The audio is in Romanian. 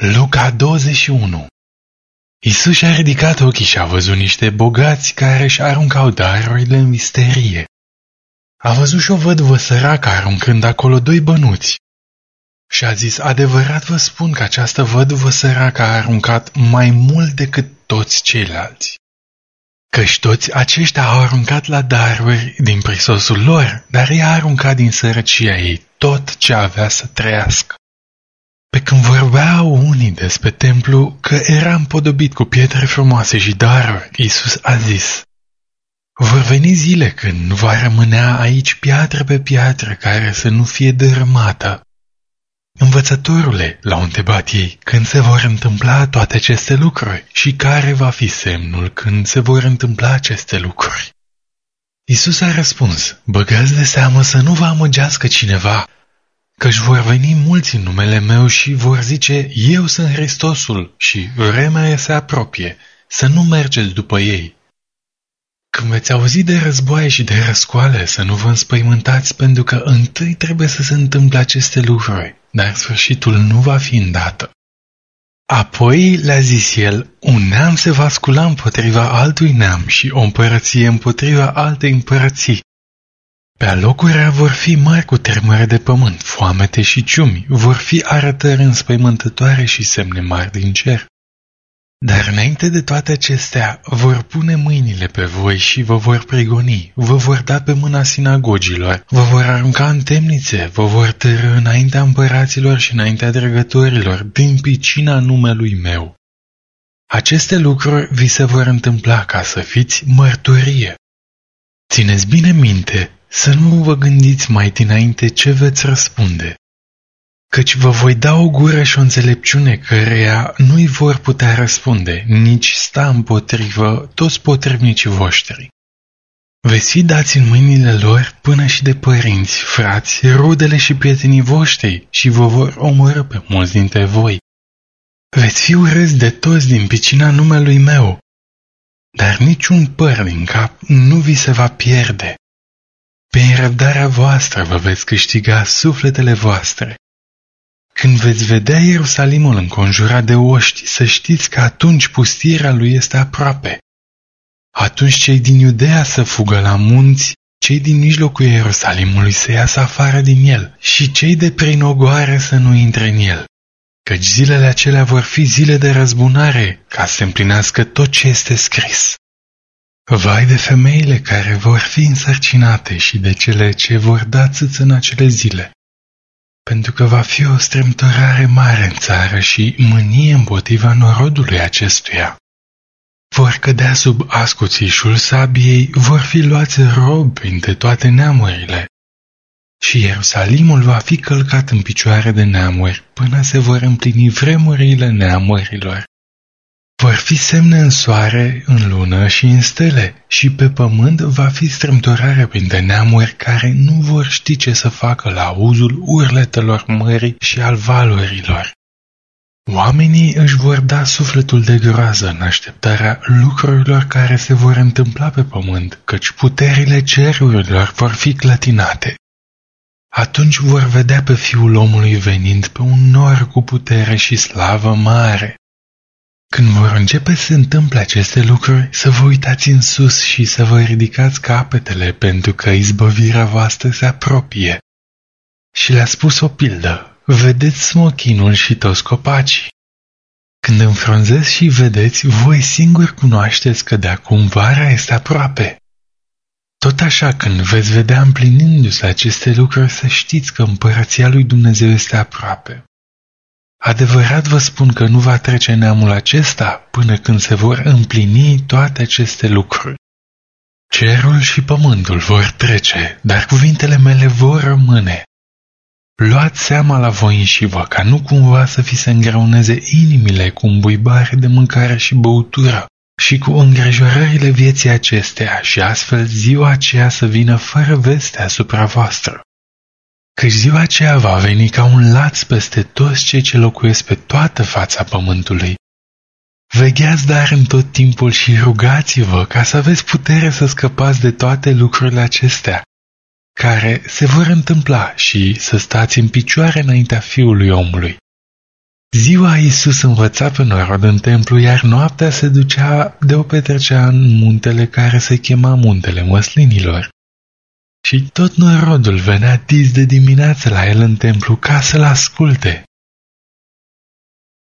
Luca 21 Isus și-a ridicat ochii și a văzut niște bogați care își aruncau darurile în misterie. A văzut și o vădvă săracă aruncând acolo doi bănuți. Și a zis, adevărat vă spun că această vădvă săracă a aruncat mai mult decât toți ceilalți. Căci toți aceștia au aruncat la daruri din prisosul lor, dar ea a aruncat din sărăcia ei tot ce avea să trăiască. Pe când vorbeau unii despre templu că era împodobit cu pietre frumoase și daruri, Iisus a zis, Vor veni zile când nu va rămânea aici piatră pe piatră care să nu fie dărâmată. Învățătorule, l-au întrebat ei, când se vor întâmpla toate aceste lucruri și care va fi semnul când se vor întâmpla aceste lucruri? Isus a răspuns, băgați de seamă să nu vă amăgească cineva, căci vor veni mulți în numele meu și vor zice, eu sunt Hristosul și vremea se apropie, să nu mergeți după ei. Când veți auzi de războaie și de răscoale, să nu vă înspăimântați, pentru că întâi trebuie să se întâmple aceste lucruri, dar sfârșitul nu va fi îndată. Apoi le-a zis el, un neam se va scula împotriva altui neam și o împărăție împotriva altei împărății. Pe alocurea vor fi mari cu tremure de pământ, foamete și ciumi, vor fi arătări înspăimântătoare și semne mari din cer. Dar înainte de toate acestea, vor pune mâinile pe voi și vă vor prigoni, vă vor da pe mâna sinagogilor, vă vor arunca în temnițe, vă vor tărâ înaintea împăraților și înaintea dregătorilor, din picina numelui meu. Aceste lucruri vi se vor întâmpla ca să fiți mărturie. Țineți bine minte să nu vă gândiți mai dinainte ce veți răspunde, căci vă voi da o gură și o înțelepciune căreia nu-i vor putea răspunde, nici sta împotrivă toți potrivnicii voștri. Veți fi dați în mâinile lor până și de părinți, frați, rudele și prietenii voștri și vă vor omorâ pe mulți dintre voi. Veți fi urâți de toți din picina numelui meu, dar niciun păr din cap nu vi se va pierde. Prin răbdarea voastră vă veți câștiga sufletele voastre. Când veți vedea Ierusalimul înconjurat de oști, să știți că atunci pustirea lui este aproape. Atunci cei din Iudea să fugă la munți, cei din mijlocul Ierusalimului să iasă afară din el și cei de prin ogoare să nu intre în el. Căci zilele acelea vor fi zile de răzbunare, ca să împlinească tot ce este scris. Vai de femeile care vor fi însărcinate și de cele ce vor da țâță în acele zile, pentru că va fi o strâmtorare mare în țară și mânie împotriva norodului acestuia. Vor cădea sub ascuțișul sabiei, vor fi luați robi printre toate neamurile. Și Ierusalimul va fi călcat în picioare de neamuri până se vor împlini vremurile neamurilor. Vor fi semne în soare, în lună și în stele, și pe pământ va fi strâmtorare printre neamuri care nu vor ști ce să facă la auzul urletelor mării și al valurilor. Oamenii își vor da sufletul de groază în așteptarea lucrurilor care se vor întâmpla pe pământ, căci puterile cerurilor vor fi clătinate. Atunci vor vedea pe fiul omului venind pe un nor cu putere și slavă mare. Când vor începe să se întâmple aceste lucruri, să vă uitați în sus și să vă ridicați capetele, pentru că izbăvirea voastră se apropie. Și le-a spus o pildă, vedeți smochinul și toți copacii. Când înfrunzeți și vedeți, voi singuri cunoașteți că de acum vara este aproape. Tot așa, când veți vedea împlinindu-se aceste lucruri, să știți că împărăția lui Dumnezeu este aproape. Adevărat vă spun că nu va trece neamul acesta până când se vor împlini toate aceste lucruri. Cerul și pământul vor trece, dar cuvintele mele vor rămâne. Luați seama la voi și vă ca nu cumva să fi se îngreuneze inimile cu îmbuibare de mâncare și băutură și cu îngrijorările vieții acesteia și astfel ziua aceea să vină fără veste asupra voastră că ziua aceea va veni ca un laț peste toți cei ce locuiesc pe toată fața pământului. Vegheați dar în tot timpul și rugați-vă ca să aveți putere să scăpați de toate lucrurile acestea, care se vor întâmpla și să stați în picioare înaintea Fiului omului. Ziua Iisus învăța pe norod în templu, iar noaptea se ducea de o petrecea în muntele care se chema Muntele Măslinilor. Și tot norodul venea dis de dimineață la el în templu ca să-l asculte.